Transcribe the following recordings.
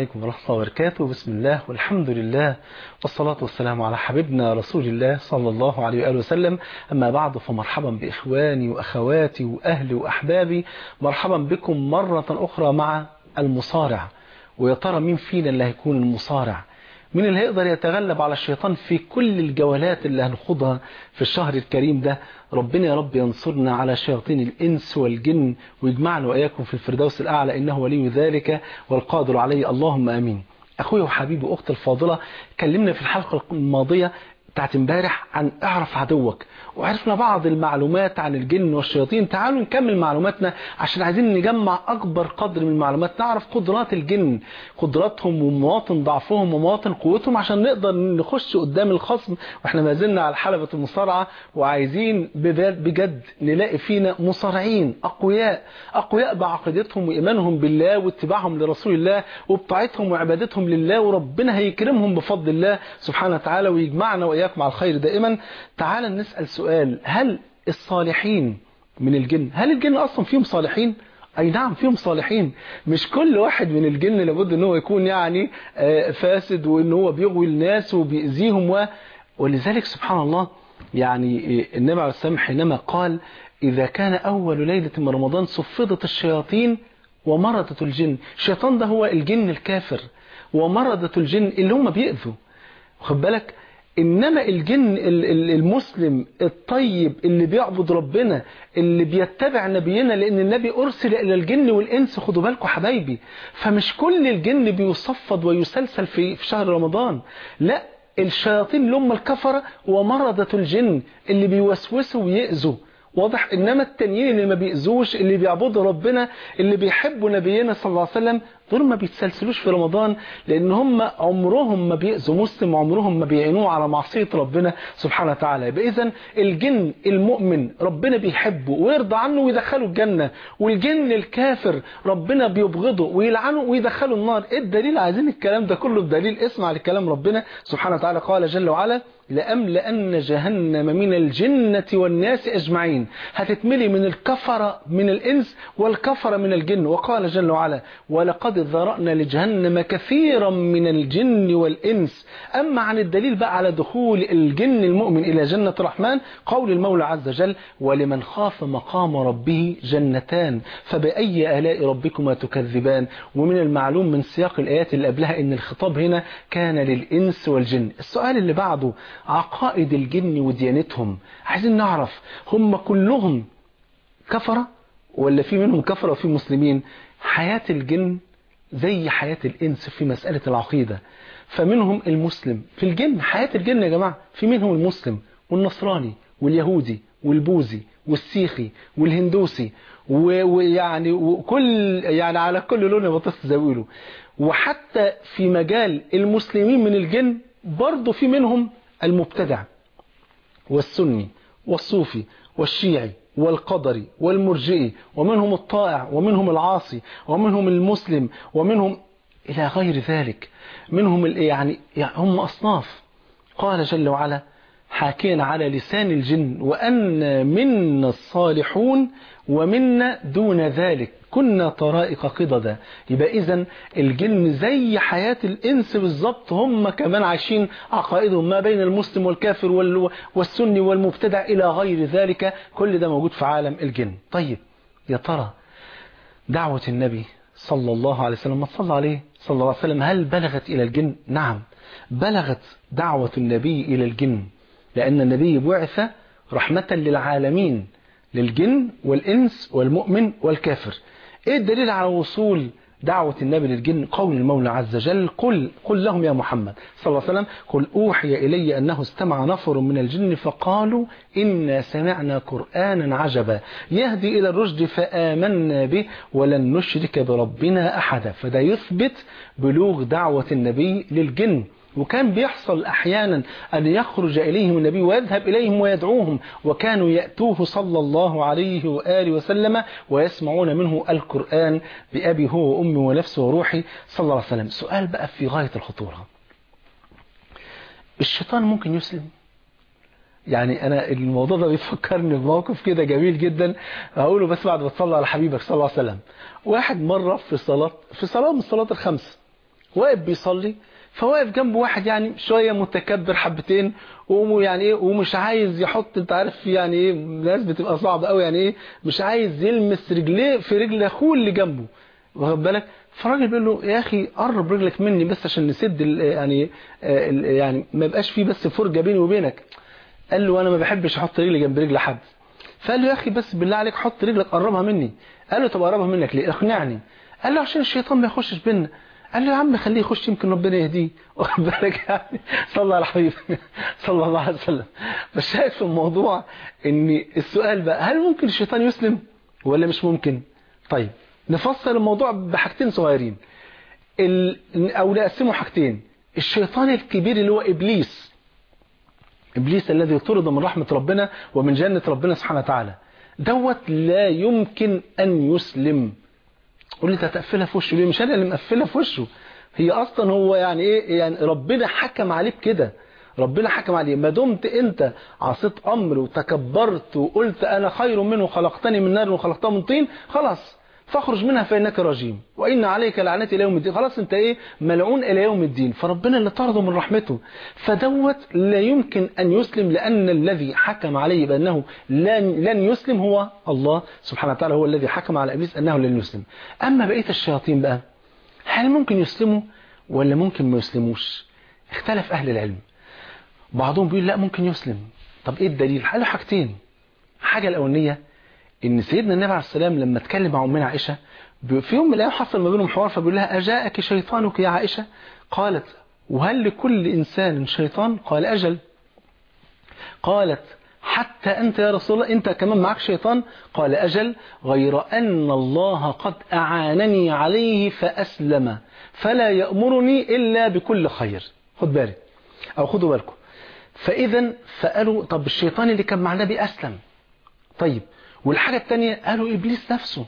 عليكم ورحمة الله وبركاته. بسم الله والحمد لله والصلاة والسلام على حبيبنا رسول الله صلى الله عليه وآله وسلم. أما بعد فمرحبا بإخواني وأخواتي وأهلي وأحبابي. مرحبا بكم مرة أخرى مع المصارع. ويا ترى مين فينا اللي هيكون المصارع؟ مين اللي هيقدر يتغلب على الشيطان في كل الجولات اللي هنخوضها في الشهر الكريم ده. ربنا يا رب ينصرنا على شياطين الإنس والجن ويجمعنا وإياكم في الفردوس الأعلى إنه ولي ذلك والقادر عليه. اللهم آمين. أخويا وحبيبي أختي الفاضلة كلمنا في الحلقة الماضية بتاعت امبارح عن اعرف عدوك. وعرفنا بعض المعلومات عن الجن والشياطين. تعالوا نكمل معلوماتنا عشان عايزين نجمع أكبر قدر من المعلومات. نعرف قدرات الجن. قدراتهم ومواطن ضعفهم ومواطن قوتهم عشان نقدر نخش قدام الخصم. وإحنا ما زلنا على حلبة المصارعة وعايزين بجد نلاقي فينا مصارعين أقوياء. أقوياء بعقيدتهم وإيمانهم بالله واتباعهم لرسول الله وبطاعتهم وعبادتهم لله وربنا هيكرمهم بفضل الله سبحانه وتعالى ويجمعنا. وإياكم على الخير دائما. تعال نسأل سؤال. هل الصالحين من الجن هل الجن أصلا فيهم صالحين؟ أي نعم فيهم صالحين. مش كل واحد من الجن لابد أنه يكون يعني فاسد وأنه هو بيغوي الناس وبيأذيهم و... ولذلك سبحان الله يعني النبي عليه السلام حينما قال إذا كان أول ليلة من رمضان صفدت الشياطين ومرضت الجن. الشيطان ده هو الجن الكافر ومرضت الجن اللي هم بيأذوا. خد بالك إنما الجن المسلم الطيب اللي بيعبد ربنا اللي بيتبع نبينا لأن النبي أرسل إلى الجن والإنس خدوا بالكم حبايبي. فمش كل الجن بيصفد ويسلسل في شهر رمضان. لا الشياطين اللي هم الكفرة ومرضة الجن اللي بيوسوسوا ويأذوا. واضح إنما التانيين اللي ما بيأذوش اللي بيعبدوا ربنا اللي بيحبوا نبينا صلى الله عليه وسلم دول ما بيتسلسلوش في رمضان لأن هم عمرهم ما بيأذوا مسلم عمرهم ما بيعينوه على معصية ربنا سبحانه وتعالى. يبقى اذا الجن المؤمن ربنا بيحبه ويرضى عنه ويدخله الجنة والجن الكافر ربنا بيبغضه ويلعنه ويدخله النار. إيه الدليل؟ عايزين الكلام ده كله بدليل اسمع لكلام ربنا سبحانه وتعالى. قال جل وعلا لأملأن جهنم من الجنة والناس أجمعين. هتتملي من الكفرة من الإنس والكفرة من الجن. وقال جل وعلا ولقد ذرأنا لجهنم كثيرا من الجن والإنس. أما عن الدليل بقى على دخول الجن المؤمن إلى جنة الرحمن قول المولى عز وجل ولمن خاف مقام ربه جنتان فبأي آلاء ربكما تكذبان؟ ومن المعلوم من سياق الآيات اللي قبلها إن الخطاب هنا كان للإنس والجن. السؤال اللي بعده عقائد الجن وديانتهم. عايزين نعرف هم كلهم كفرة ولا في منهم كفرة وفي مسلمين؟ حياة الجن زي حياة الإنس في مسألة العقيدة. فمنهم المسلم. في الجن حياة الجن يا جماعة. في منهم المسلم والنصراني واليهودي والبوذي والسيخي والهندوسي ويعني وكل يعني على كل لون بطس زاويله وحتى في مجال المسلمين من الجن برضه في منهم المبتدع والسني والصوفي والشيعي والقدري والمرجئي ومنهم الطائع ومنهم العاصي ومنهم المسلم ومنهم إلى غير ذلك. منهم يعني, هم أصناف. قال جل وعلا حاكيا على لسان الجن وأن منا الصالحون ومنا دون ذلك. كنا طرائق قضدا يبقى إذا الجن زي حياة الإنس بالظبط هم كمان عايشين عقائدهم ما بين المسلم والكافر والسني والمبتدع إلى غير ذلك. كل ده موجود في عالم الجن. طيب يا ترى دعوة النبي صلى الله عليه وسلم ما صلى عليه صلى الله عليه وسلم هل بلغت إلى الجن؟ نعم. بلغت دعوة النبي إلى الجن لأن النبي بعث رحمة للعالمين للجن والإنس والمؤمن والكافر. إيه الدليل على وصول دعوة النبي للجن؟ قول المولى عز وجل قل قل لهم يا محمد. صلى الله عليه وسلم قل أوحي إلي أنه استمع نفر من الجن فقالوا إنا سمعنا قرآنا عجبا. يهدي إلى الرشد فآمنا به ولن نشرك بربنا أحدا. فده يثبت بلوغ دعوة النبي للجن. وكان بيحصل أحيانا أن يخرج إليهم النبي ويذهب إليهم ويدعوهم وكانوا يأتوه صلى الله عليه وآله وسلم ويسمعون منه القرآن بأبي هو وأمي ونفسي وروحي صلى الله عليه وسلم. سؤال بقى في غاية الخطورة. الشيطان ممكن يسلم؟ يعني أنا الموضوع ده بيفكرني بموقف كده جميل جدا هقوله بس بعد ما تصلى على حبيبك صلى الله عليه وسلم. واحد مرة في صلاة في صلاة من الصلاة الخمس واقف بيصلي فواقف جنبه واحد يعني شوية متكبر حبتين ويعني إيه ومش عايز يحط أنت عارف يعني إيه الناس بتبقى صعبة قوي يعني إيه مش عايز يلمس رجليه في رجل أخوه اللي جنبه. واخد بالك؟ فالراجل بيقول له يا أخي قرب رجلك مني بس عشان نسد يعني ال يعني ما يبقاش فيه بس فرجة بيني وبينك. قال له أنا ما بحبش أحط رجلي جنب رجل حد. فقال له يا أخي بس بالله عليك حط رجلك قربها مني. قال له طب قربها منك ليه؟ اقنعني. قال له عشان الشيطان ما يخشش بينا. قال له يا عم خليه يخش يمكن ربنا يهديه. واخد بالك يعني؟ صلى على حبيبي صلى الله عليه وسلم. شايف في الموضوع إن السؤال بقى هل ممكن الشيطان يسلم ولا مش ممكن؟ طيب نفصل الموضوع بحاجتين صغيرين. ال... أو نقسمه حاجتين. الشيطان الكبير اللي هو إبليس. إبليس الذي طرد من رحمة ربنا ومن جنة ربنا سبحانه وتعالى. دوت لا يمكن أن يسلم. قول لي أنت هتقفلها في وشه. ليه مش أنا اللي مقفلها في وشه. هي أصلا هو يعني إيه؟ يعني ربنا حكم عليه بكده ربنا حكم عليه ما دمت أنت عصيت أمر وتكبرت وقلت أنا خير منه خلقتني من نار وخلقته من طين خلاص. فاخرج منها فإنك رجيم. وإن عليك لعنتي إلى يوم الدين. خلاص أنت إيه؟ ملعون إلى يوم الدين. فربنا اللي طرده من رحمته. فدوت لا يمكن أن يسلم لأن الذي حكم عليه بأنه لن لن يسلم هو الله سبحانه وتعالى. هو الذي حكم على إبليس أنه لن يسلم. أما بقية الشياطين بقى هل ممكن يسلموا ولا ممكن ما يسلموش؟ اختلف أهل العلم. بعضهم بيقول لا ممكن يسلم. طب إيه الدليل؟ قالوا حاجتين. حاجة الأولانية إن سيدنا النبي عليه السلام لما اتكلم مع أمنا عائشة في يوم من الأيام حصل ما بينهم حوار فبيقول لها أجاءك شيطانك يا عائشة؟ قالت وهل لكل إنسان شيطان؟ قال أجل. قالت حتى أنت يا رسول الله أنت كمان معك شيطان؟ قال أجل. غير أن الله قد أعانني عليه فأسلم فلا يأمرني إلا بكل خير. خد بالك. أو خدوا بالكم. فاذا فقالوا طب الشيطان اللي كان مع النبي أسلم. طيب والحاجة التانية قالوا إبليس نفسه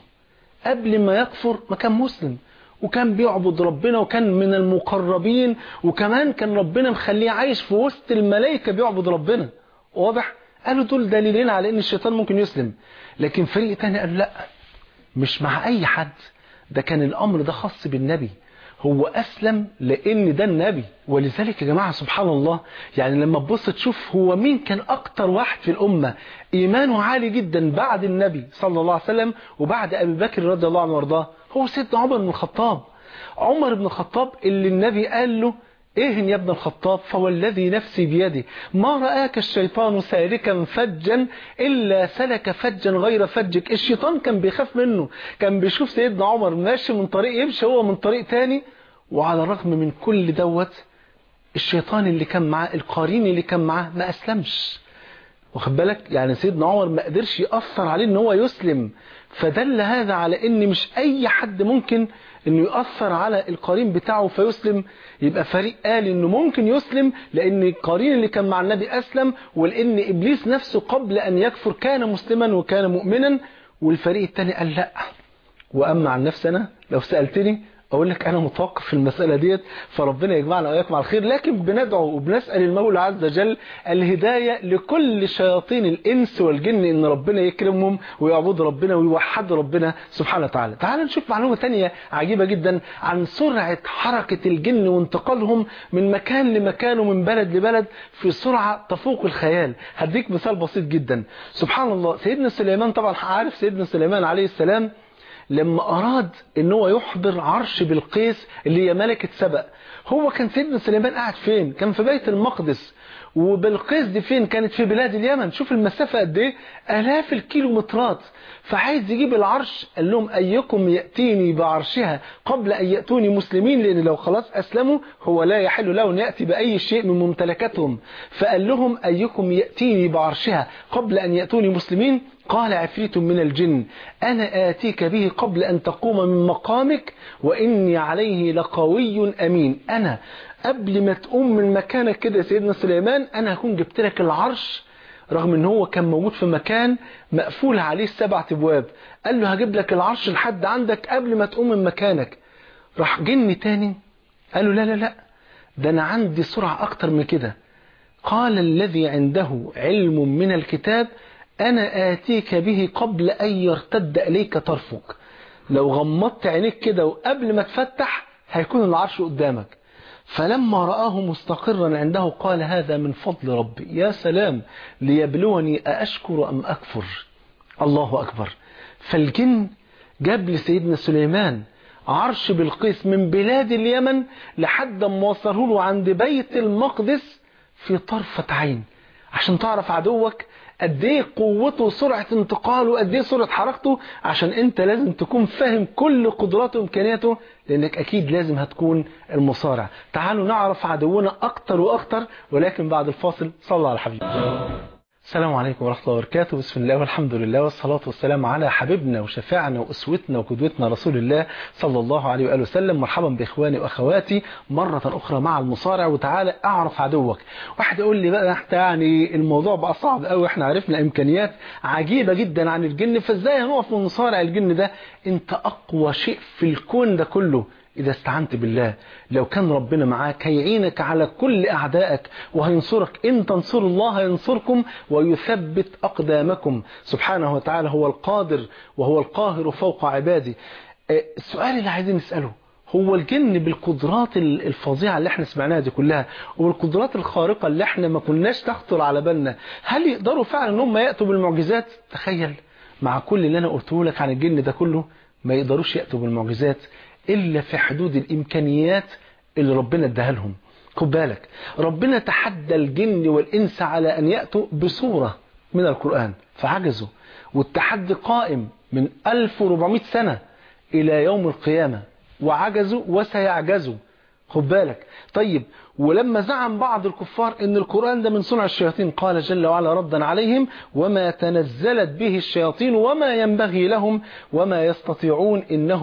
قبل ما يكفر ما كان مسلم وكان بيعبد ربنا وكان من المقربين وكمان كان ربنا مخليه عايش في وسط الملائكة بيعبد ربنا. واضح؟ قالوا دول دليلين على إن الشيطان ممكن يسلم. لكن فريق تاني قال لا مش مع أي حد. ده كان الأمر ده خاص بالنبي. هو أسلم لأن ده النبي. ولذلك يا جماعة سبحان الله يعني لما تبص تشوف هو مين كان أكتر واحد في الأمة. إيمانه عالي جدا بعد النبي صلى الله عليه وسلم وبعد أبي بكر رضي الله عنه وأرضاه. هو سيدنا عمر بن الخطاب. عمر بن الخطاب اللي النبي قال له إيه يا ابن الخطاب؟ فوالذي نفسي بيده ما رآك الشيطان سالكا فجا إلا سلك فجا غير فجك. الشيطان كان بيخاف منه. كان بيشوف سيدنا عمر ماشي من طريق يمشي هو من طريق تاني. وعلى الرغم من كل دوت الشيطان اللي كان معاه القارين اللي كان معاه ما أسلمش. واخد بالك؟ يعني سيدنا عمر ما قدرش يأثر عليه إن هو يسلم. فدل هذا على إن مش أي حد ممكن إنه يأثر على القرين بتاعه فيسلم. يبقى فريق قال إنه ممكن يسلم لأن القرين اللي كان مع النبي أسلم ولأن إبليس نفسه قبل أن يكفر كان مسلما وكان مؤمنا. والفريق الثاني قال لا. وأما عن نفسي أنا لو سألتني أقول لك أنا متوقف في المسألة ديت فربنا يجمعنا واياكم على الخير لكن بندعو وبنسأل المولى عز وجل الهداية لكل شياطين الإنس والجن إن ربنا يكرمهم ويعبدوا ربنا ويوحدوا ربنا سبحانه وتعالى. تعال نشوف معلومة تانية عجيبة جدا عن سرعة حركة الجن وانتقالهم من مكان لمكان ومن بلد لبلد في سرعة تفوق الخيال. هديك مثال بسيط جدا. سبحان الله سيدنا سليمان طبعا عارف سيدنا سليمان عليه السلام؟ لما أراد إن هو يحضر عرش بالقيس اللي هي ملكة سبأ. هو كان سيدنا سليمان قاعد فين؟ كان في بيت المقدس. وبلقيس دي فين؟ كانت في بلاد اليمن. شوف المسافة قد إيه؟ آلاف الكيلومترات. فعايز يجيب العرش قال لهم أيكم يأتيني بعرشها قبل أن يأتوني مسلمين؟ لأن لو خلاص أسلموا هو لا يحل له أن يأتي بأي شيء من ممتلكاتهم. فقال لهم أيكم يأتيني بعرشها قبل أن يأتوني مسلمين؟ قال عفريت من الجن. أنا آتيك به قبل أن تقوم من مقامك وإني عليه لقوي أمين. أنا قبل ما تقوم من مكانك كده يا سيدنا سليمان أنا هكون جبت لك العرش رغم إن هو كان موجود في مكان مقفول عليه السبع أبواب. قال له هجيب لك العرش لحد عندك قبل ما تقوم من مكانك. راح جن تاني قال له لا لا لا ده أنا عندي سرعة أكتر من كده. قال الذي عنده علم من الكتاب أنا آتيك به قبل أن يرتد إليك طرفك. لو غمضت عينيك كده وقبل ما تفتح هيكون العرش قدامك. فلما رآه مستقرا عنده قال هذا من فضل ربي. يا سلام ليبلوني أأشكر أم أكفر؟ الله أكبر. فالجن جاب لسيدنا سليمان عرش بلقيس من بلاد اليمن لحد ما وصله له عند بيت المقدس في طرفة عين. عشان تعرف عدوك قد إيه قوته وسرعه انتقاله وقد إيه سرعة حركته عشان أنت لازم تكون فاهم كل قدراته وإمكانياته لأنك أكيد لازم هتكون المصارع. تعالوا نعرف عدونا أكتر وأكتر ولكن بعد الفاصل صلى على الحبيب السلام عليكم ورحمة الله وبركاته. بسم الله والحمد لله والصلاة والسلام على حبيبنا وشفاعنا وأسوتنا وقدوتنا رسول الله صلى الله عليه وآله وسلم. مرحبا بإخواني وأخواتي مرة أخرى مع المصارع. وتعالى أعرف عدوك. واحد يقول لي بقى إحنا يعني الموضوع بقى صعب قوي إحنا عرفنا إمكانيات عجيبة جدا عن الجن. فإزاي هنقف من مصارع الجن ده؟ أنت أقوى شيء في الكون ده كله. إذا استعنت بالله لو كان ربنا معاك هيعينك على كل أعدائك وهينصرك. إن تنصروا الله ينصركم ويثبت أقدامكم. سبحانه وتعالى هو القادر وهو القاهر فوق عباده. السؤال اللي عايزين نسأله هو الجن بالقدرات الفظيعة اللي إحنا سمعناها دي كلها والقدرات الخارقة اللي إحنا ما كناش تخطر على بالنا هل يقدروا فعلا إن هم يأتوا بالمعجزات؟ تخيل مع كل اللي أنا قلته لك عن الجن ده كله ما يقدروش يأتوا بالمعجزات. إلا في حدود الإمكانيات اللي ربنا اداها لهم خد بالك ربنا تحدى الجن والإنس على أن يأتوا بصورة من القرآن فعجزوا والتحدي قائم من 1400 سنة إلى يوم القيامة وعجزوا وسيعجزوا. خد بالك. طيب ولما زعم بعض الكفار إن القرآن ده من صنع الشياطين قال جل وعلا ردا عليهم وما تنزلت به الشياطين وما ينبغي لهم وما يستطيعون إنهم